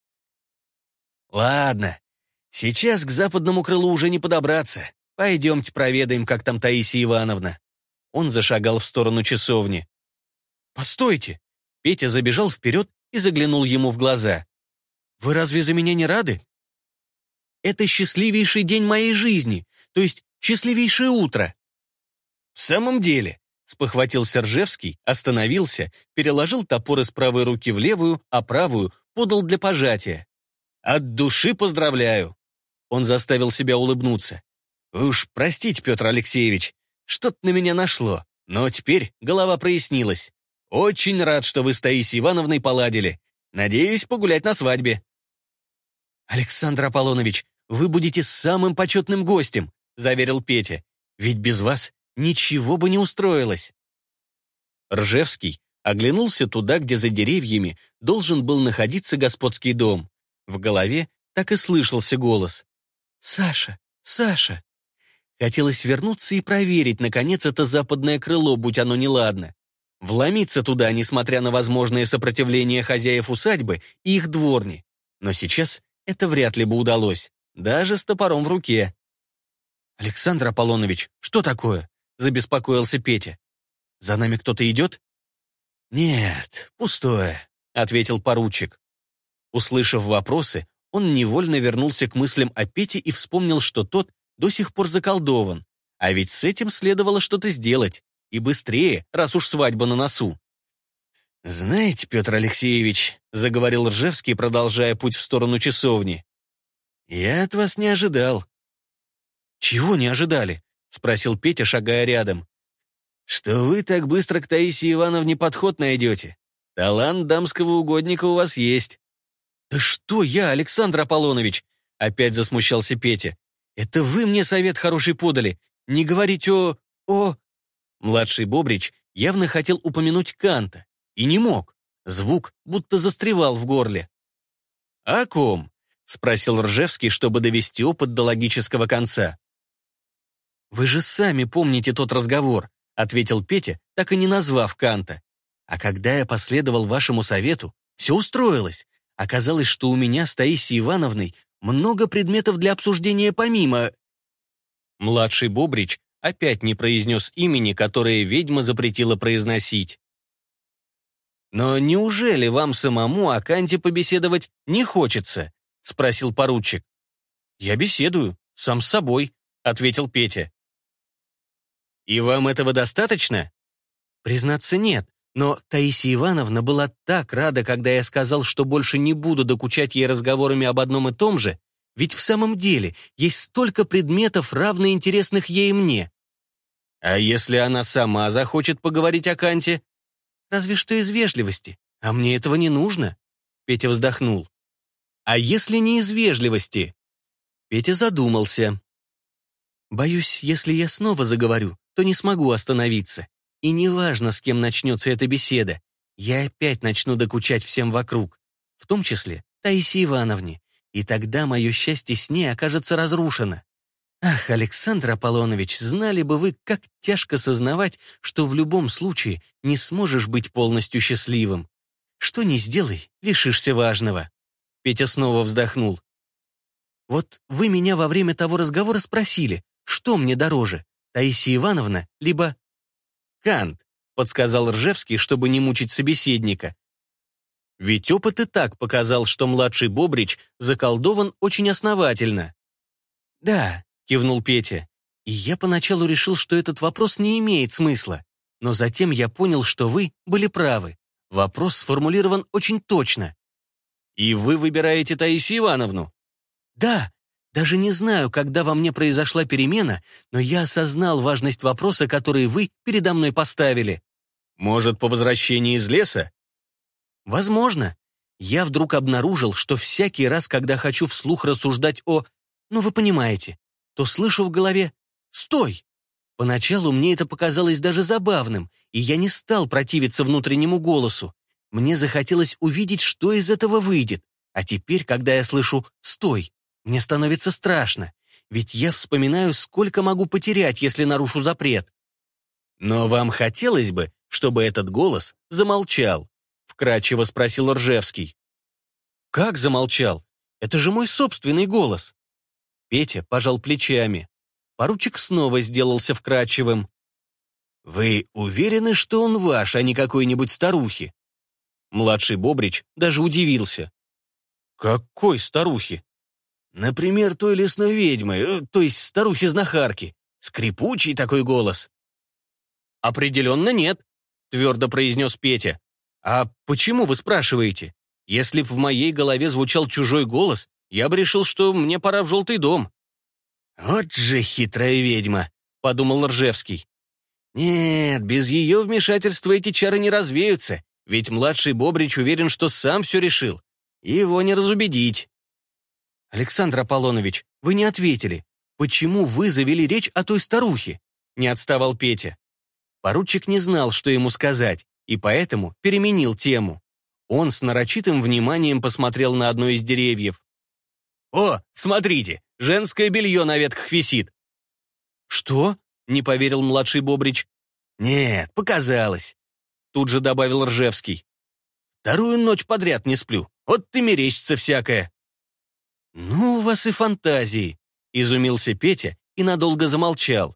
Ладно, сейчас к западному крылу уже не подобраться. Пойдемте проведаем, как там Таисия Ивановна». Он зашагал в сторону часовни. «Постойте!» Петя забежал вперед и заглянул ему в глаза. «Вы разве за меня не рады?» «Это счастливейший день моей жизни, то есть счастливейшее утро». «В самом деле», — спохватился Ржевский, остановился, переложил топор из правой руки в левую, а правую подал для пожатия. «От души поздравляю!» Он заставил себя улыбнуться. «Уж простите, Петр Алексеевич, что-то на меня нашло, но теперь голова прояснилась. Очень рад, что вы с Таисией Ивановной поладили. Надеюсь погулять на свадьбе». «Александр Аполлонович, вы будете самым почетным гостем», заверил Петя. «Ведь без вас ничего бы не устроилось». Ржевский оглянулся туда, где за деревьями должен был находиться господский дом. В голове так и слышался голос. «Саша, Саша!» Хотелось вернуться и проверить, наконец, это западное крыло, будь оно неладно. Вломиться туда, несмотря на возможное сопротивление хозяев усадьбы и их дворни. Но сейчас это вряд ли бы удалось, даже с топором в руке. «Александр Аполлонович, что такое?» — забеспокоился Петя. «За нами кто-то идет?» «Нет, пустое», — ответил поручик. Услышав вопросы, он невольно вернулся к мыслям о Пете и вспомнил, что тот до сих пор заколдован. А ведь с этим следовало что-то сделать. И быстрее, раз уж свадьба на носу. «Знаете, Петр Алексеевич», — заговорил Ржевский, продолжая путь в сторону часовни, «я от вас не ожидал». «Чего не ожидали?» — спросил Петя, шагая рядом. «Что вы так быстро к Таисии Ивановне подход найдете. Талант дамского угодника у вас есть». «Да что я, Александр Аполлонович?» — опять засмущался Петя. Это вы мне совет хороший подали. Не говорить о... о...» Младший Бобрич явно хотел упомянуть Канта. И не мог. Звук будто застревал в горле. «О ком?» — спросил Ржевский, чтобы довести опыт до логического конца. «Вы же сами помните тот разговор», — ответил Петя, так и не назвав Канта. «А когда я последовал вашему совету, все устроилось. Оказалось, что у меня с Таисией Ивановной много предметов для обсуждения помимо...» Младший Бобрич опять не произнес имени, которое ведьма запретила произносить. «Но неужели вам самому о Канте побеседовать не хочется?» — спросил поручик. «Я беседую, сам с собой», — ответил Петя. «И вам этого достаточно?» «Признаться, нет. Но Таисия Ивановна была так рада, когда я сказал, что больше не буду докучать ей разговорами об одном и том же, Ведь в самом деле есть столько предметов, равно интересных ей и мне. А если она сама захочет поговорить о Канте? Разве что из вежливости. А мне этого не нужно. Петя вздохнул. А если не из вежливости? Петя задумался. Боюсь, если я снова заговорю, то не смогу остановиться. И неважно, с кем начнется эта беседа, я опять начну докучать всем вокруг, в том числе Таисии Ивановне, и тогда мое счастье с ней окажется разрушено. Ах, Александр Аполлонович, знали бы вы, как тяжко сознавать, что в любом случае не сможешь быть полностью счастливым. Что ни сделай, лишишься важного. Петя снова вздохнул. Вот вы меня во время того разговора спросили, что мне дороже, Таисия Ивановна, либо... Кант, подсказал Ржевский, чтобы не мучить собеседника. Ведь опыт и так показал, что младший Бобрич заколдован очень основательно. Да, кивнул Петя. И я поначалу решил, что этот вопрос не имеет смысла. Но затем я понял, что вы были правы. Вопрос сформулирован очень точно. И вы выбираете Таисию Ивановну? Да, даже не знаю, когда во мне произошла перемена, но я осознал важность вопроса, который вы передо мной поставили. Может, по возвращении из леса? Возможно. Я вдруг обнаружил, что всякий раз, когда хочу вслух рассуждать о... Ну, вы понимаете, то слышу в голове «Стой!». Поначалу мне это показалось даже забавным, и я не стал противиться внутреннему голосу. Мне захотелось увидеть, что из этого выйдет. А теперь, когда я слышу «Стой!», мне становится страшно, ведь я вспоминаю, сколько могу потерять, если нарушу запрет. Но вам хотелось бы, чтобы этот голос замолчал? Вкратчиво спросил Ржевский. Как замолчал? Это же мой собственный голос. Петя пожал плечами. Поручик снова сделался вкрадчивым. «Вы уверены, что он ваш, а не какой-нибудь старухи?» Младший Бобрич даже удивился. «Какой старухи?» Например, той лесной ведьмы, э, то есть старухи-знахарки. Скрипучий такой голос. «Определенно нет», — твердо произнес Петя. «А почему вы спрашиваете? Если б в моей голове звучал чужой голос, я бы решил, что мне пора в желтый дом». «Вот же хитрая ведьма», — подумал Ржевский. «Нет, без ее вмешательства эти чары не развеются, ведь младший Бобрич уверен, что сам все решил. Его не разубедить». «Александр Аполлонович, вы не ответили. Почему вы завели речь о той старухе?» Не отставал Петя. Поручик не знал, что ему сказать, и поэтому переменил тему. Он с нарочитым вниманием посмотрел на одно из деревьев. «О, смотрите, женское белье на ветках висит». «Что?» — не поверил младший Бобрич. «Нет, показалось», — тут же добавил Ржевский. «Вторую ночь подряд не сплю, вот ты мерещится всякое». «Ну, у вас и фантазии», — изумился Петя и надолго замолчал.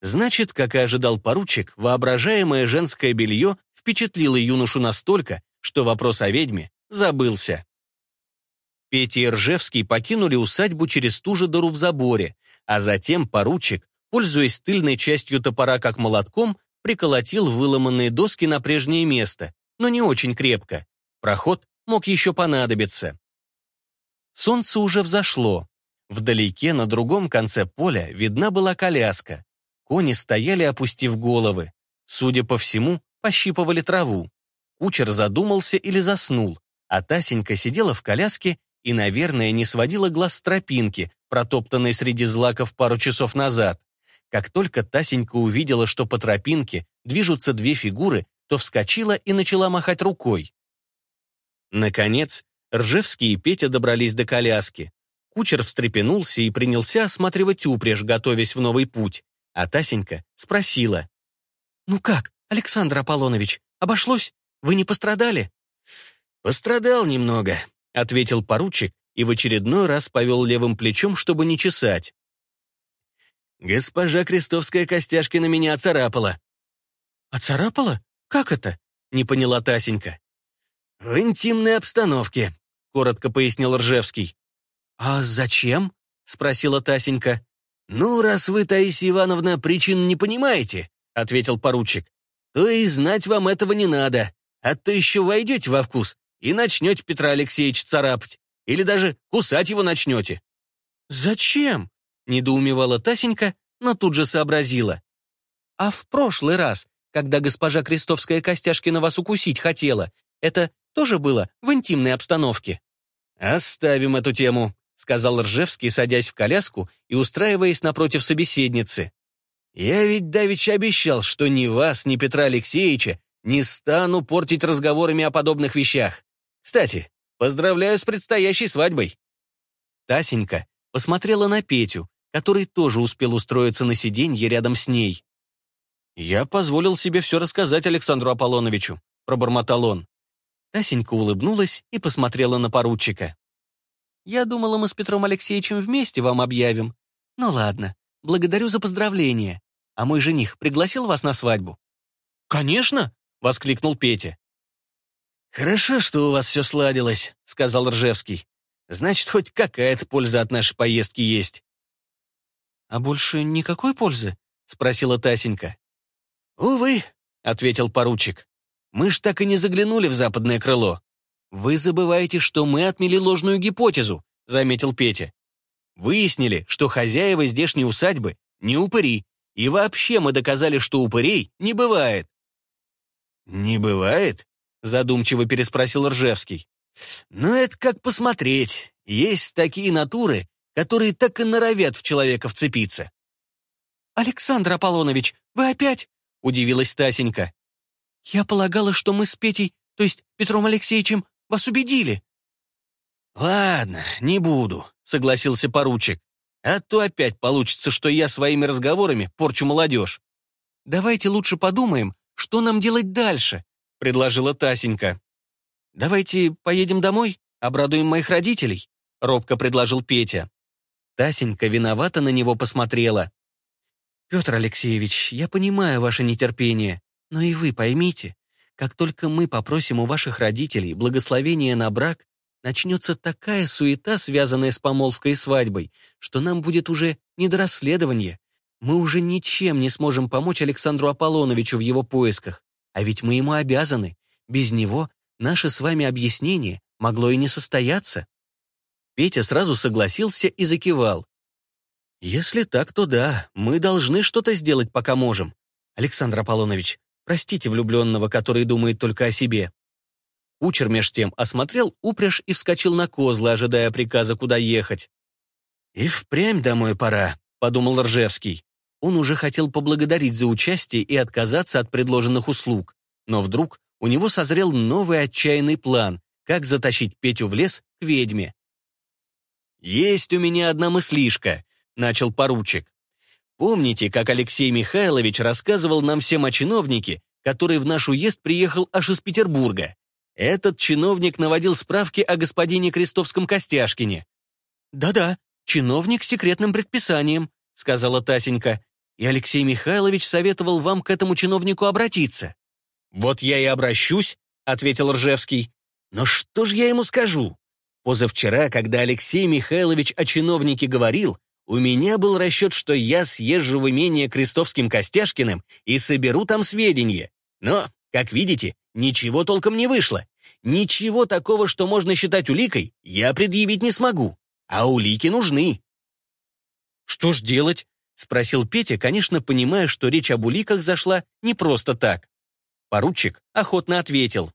Значит, как и ожидал поручик, воображаемое женское белье впечатлило юношу настолько, что вопрос о ведьме забылся. Петя и Ржевский покинули усадьбу через ту же дыру в заборе, а затем поручик, пользуясь тыльной частью топора как молотком, приколотил выломанные доски на прежнее место, но не очень крепко. Проход мог еще понадобиться. Солнце уже взошло. Вдалеке, на другом конце поля, видна была коляска. Кони стояли, опустив головы. Судя по всему, пощипывали траву. Кучер задумался или заснул, а Тасенька сидела в коляске и, наверное, не сводила глаз с тропинки, протоптанной среди злаков пару часов назад. Как только Тасенька увидела, что по тропинке движутся две фигуры, то вскочила и начала махать рукой. Наконец, Ржевский и Петя добрались до коляски. Кучер встрепенулся и принялся осматривать упряжь, готовясь в новый путь. А Тасенька спросила. «Ну как, Александр Аполлонович, обошлось? Вы не пострадали?» «Пострадал немного», — ответил поручик и в очередной раз повел левым плечом, чтобы не чесать. «Госпожа Крестовская костяшки на меня оцарапала». «Оцарапала? Как это?» — не поняла Тасенька. «В интимной обстановке», коротко пояснил Ржевский. «А зачем?» — спросила Тасенька. «Ну, раз вы, Таисия Ивановна, причин не понимаете», — ответил поручик, «то и знать вам этого не надо, а то еще войдете во вкус и начнете Петра Алексеевича царапать, или даже кусать его начнете». «Зачем?» — недоумевала Тасенька, но тут же сообразила. «А в прошлый раз, когда госпожа Крестовская Костяшкина вас укусить хотела, это тоже было в интимной обстановке?» «Оставим эту тему», — сказал Ржевский, садясь в коляску и устраиваясь напротив собеседницы. «Я ведь давеча обещал, что ни вас, ни Петра Алексеевича не стану портить разговорами о подобных вещах. Кстати, поздравляю с предстоящей свадьбой». Тасенька посмотрела на Петю, который тоже успел устроиться на сиденье рядом с ней. «Я позволил себе все рассказать Александру Аполлоновичу», — пробормотал он. Тасенька улыбнулась и посмотрела на поручика. «Я думала, мы с Петром Алексеевичем вместе вам объявим. Ну ладно, благодарю за поздравление. А мой жених пригласил вас на свадьбу?» «Конечно!» — воскликнул Петя. «Хорошо, что у вас все сладилось», — сказал Ржевский. «Значит, хоть какая-то польза от нашей поездки есть». «А больше никакой пользы?» — спросила Тасенька. «Увы», — ответил поручик. Мы ж так и не заглянули в западное крыло. Вы забываете, что мы отмели ложную гипотезу, заметил Петя. Выяснили, что хозяева здешней усадьбы не упыри, и вообще мы доказали, что упырей не бывает. «Не бывает?» — задумчиво переспросил Ржевский. «Ну, это как посмотреть. Есть такие натуры, которые так и норовят в человека вцепиться». «Александр Аполлонович, вы опять?» — удивилась Тасенька. «Я полагала, что мы с Петей, то есть Петром Алексеевичем, вас убедили». «Ладно, не буду», — согласился поручик. «А то опять получится, что я своими разговорами порчу молодежь». «Давайте лучше подумаем, что нам делать дальше», — предложила Тасенька. «Давайте поедем домой, обрадуем моих родителей», — робко предложил Петя. Тасенька виновато на него посмотрела. «Петр Алексеевич, я понимаю ваше нетерпение, но и вы поймите, как только мы попросим у ваших родителей благословения на брак, начнется такая суета, связанная с помолвкой и свадьбой, что нам будет уже не до расследования. Мы уже ничем не сможем помочь Александру Аполлоновичу в его поисках, а ведь мы ему обязаны. Без него наше с вами объяснение могло и не состояться. Петя сразу согласился и закивал. «Если так, то да, мы должны что-то сделать, пока можем. Александр Аполлонович, Простите влюбленного, который думает только о себе. Кучер меж тем осмотрел упряжь и вскочил на козлы, ожидая приказа, куда ехать. «И впрямь домой пора», — подумал Ржевский. Он уже хотел поблагодарить за участие и отказаться от предложенных услуг. Но вдруг у него созрел новый отчаянный план, как затащить Петю в лес к ведьме. «Есть у меня одна мыслишка», — начал поручик. Помните, как Алексей Михайлович рассказывал нам всем о чиновнике, который в наш уезд приехал аж из Петербурга? Этот чиновник наводил справки о господине Крестовском Костяшкине. «Да-да, чиновник с секретным предписанием», — сказала Тасенька. «И Алексей Михайлович советовал вам к этому чиновнику обратиться». «Вот я и обращусь», — ответил Ржевский. «Но что ж я ему скажу? Позавчера, когда Алексей Михайлович о чиновнике говорил, у меня был расчет, что я съезжу в имение Крестовским Костяшкиным и соберу там сведения. Но, как видите, ничего толком не вышло. Ничего такого, что можно считать уликой, я предъявить не смогу. А улики нужны. «Что ж делать?» — спросил Петя, конечно, понимая, что речь об уликах зашла не просто так. Поручик охотно ответил.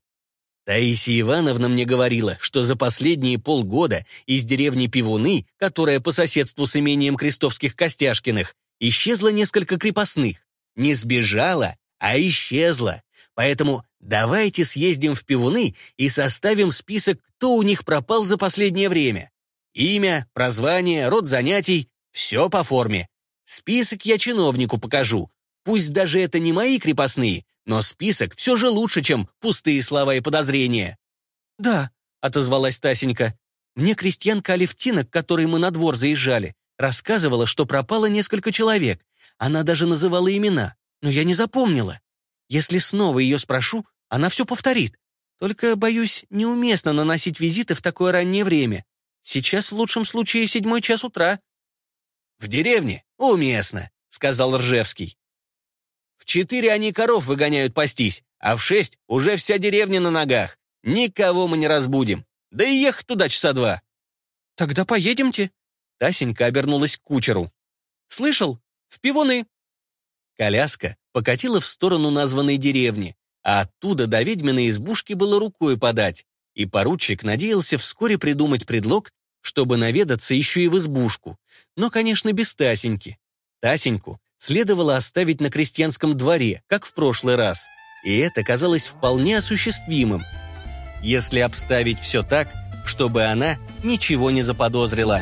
Таисия Ивановна мне говорила, что за последние полгода из деревни Пивуны, которая по соседству с имением Крестовских Костяшкиных, исчезло несколько крепостных. Не сбежала, а исчезла. Поэтому давайте съездим в Пивуны и составим список, кто у них пропал за последнее время. Имя, прозвание, род занятий — все по форме. Список я чиновнику покажу. Пусть даже это не мои крепостные, но список все же лучше, чем пустые слова и подозрения. «Да», — отозвалась Тасенька, «мне крестьянка Алевтина, к которой мы на двор заезжали, рассказывала, что пропало несколько человек. Она даже называла имена, но я не запомнила. Если снова ее спрошу, она все повторит. Только, боюсь, неуместно наносить визиты в такое раннее время. Сейчас в лучшем случае седьмой час утра». «В деревне? Уместно», — сказал Ржевский. В четыре они коров выгоняют пастись, а в шесть уже вся деревня на ногах. Никого мы не разбудим. Да и ехать туда часа два. Тогда поедемте. Тасенька обернулась к кучеру. «Слышал? В пивуны!» Коляска покатила в сторону названной деревни, а оттуда до ведьминой избушки было рукой подать, и поручик надеялся вскоре придумать предлог, чтобы наведаться еще и в избушку, но, конечно, без Тасеньки. Тасеньку следовало оставить на крестьянском дворе, как в прошлый раз, и это казалось вполне осуществимым, если обставить все так, чтобы она ничего не заподозрила.